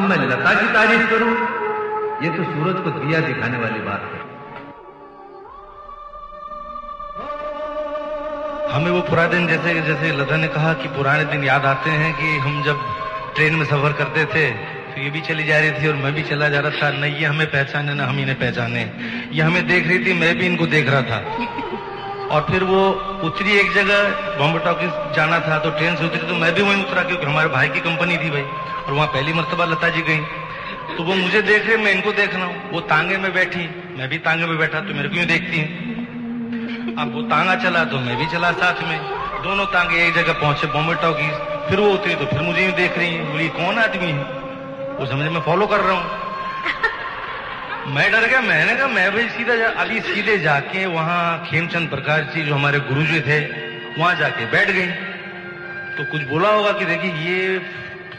मैं लता की तारीफ़ करूँ? ये तो सूरज को दिया दिखाने वाली बात है। हमें वो पुराने दिन जैसे जैसे लता ने कहा कि पुराने दिन याद आते हैं कि हम जब ट्रेन में सफ़र करते थे तो ये भी चली जा रही थी और मैं भी चला जा रहा था। न ये हमें पहचाने, ना हम इन्हें पहचाने। ये हमें देख रही थी, मैं भी इनको देख रहा था। और फिर वो उतरी एक जगह, बॉम्बे टॉकीज जाना था तो ट्रेन से उतरी तो मैं भी वहीं उतरा, क्योंकि हमारे भाई की कंपनी थी भाई। और वहाँ पहली मरतबा लता जी गई। तो वो मुझे देख रहे, मैं इनको देख रहा हूँ। वो तांगे में बैठी, मैं भी तांगे में बैठा तो मेरे को यूँ देखती है। अब वो तांगा चला तो मैं भी चला साथ में। दोनों तांगे एक जगह पहुँचे, बॉम्बे टॉकीज फिर वो उतरी तो फिर मुझे देख रही है, बोली, कौन आदमी है? वो समझे मैं फॉलो कर रहा हूँ। मैं डर गया, मैंने कहा, मैं भाई सीधा जा, अभी सीधे जाके वहाँ खेमचंद प्रकाश जी, जो हमारे गुरु जी थे, वहाँ जाके बैठ गई। तो कुछ बोला होगा कि देखिए, ये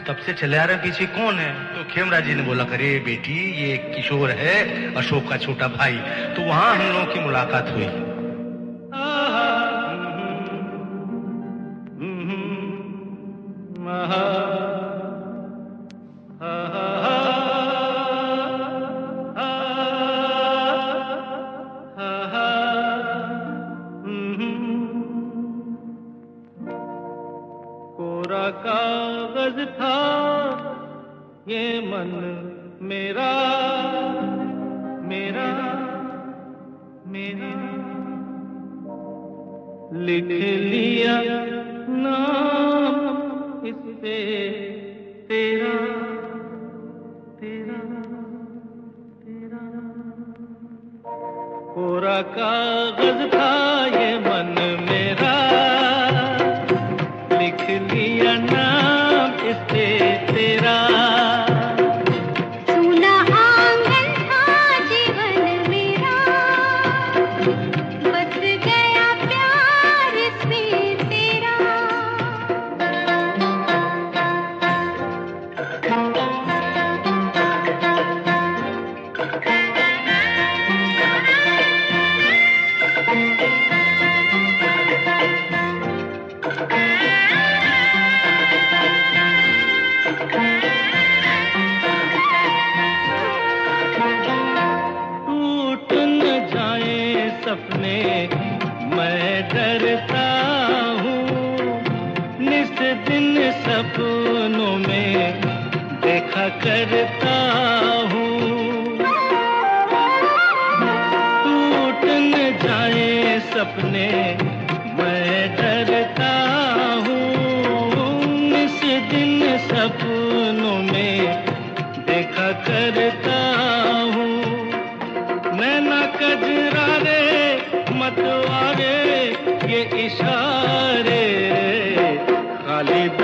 तब से चले आ रहे पीछे कौन है? तो खेमरा जी ने बोला करे बेटी, ये किशोर है, अशोक का छोटा भाई। तो वहाँ हम लोगों की मुलाकात हुई। सा कागज़ था, ये मन मेरा मेरा मेरा। लिख लिया नाम इससे तेरा तेरा तेरा। कोरा कागज़ था इन सपनों में देखा करता हूँ। टूट न जाए सपने, मैं डरता हूँ। इस दिन सपनों में देखा करता हूँ। मैं ना कजरा रे मतवारे ये इशारे। वाली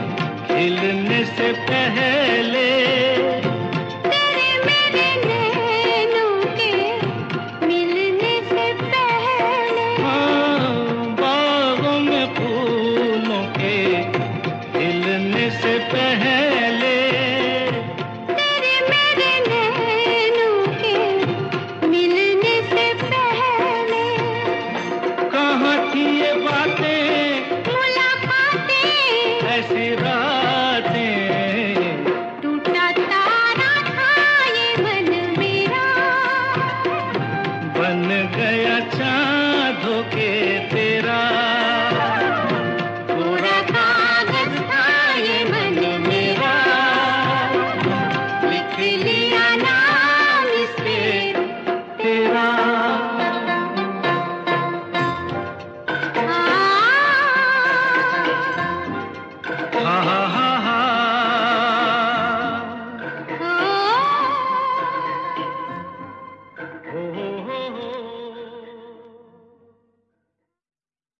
हिलने से पहले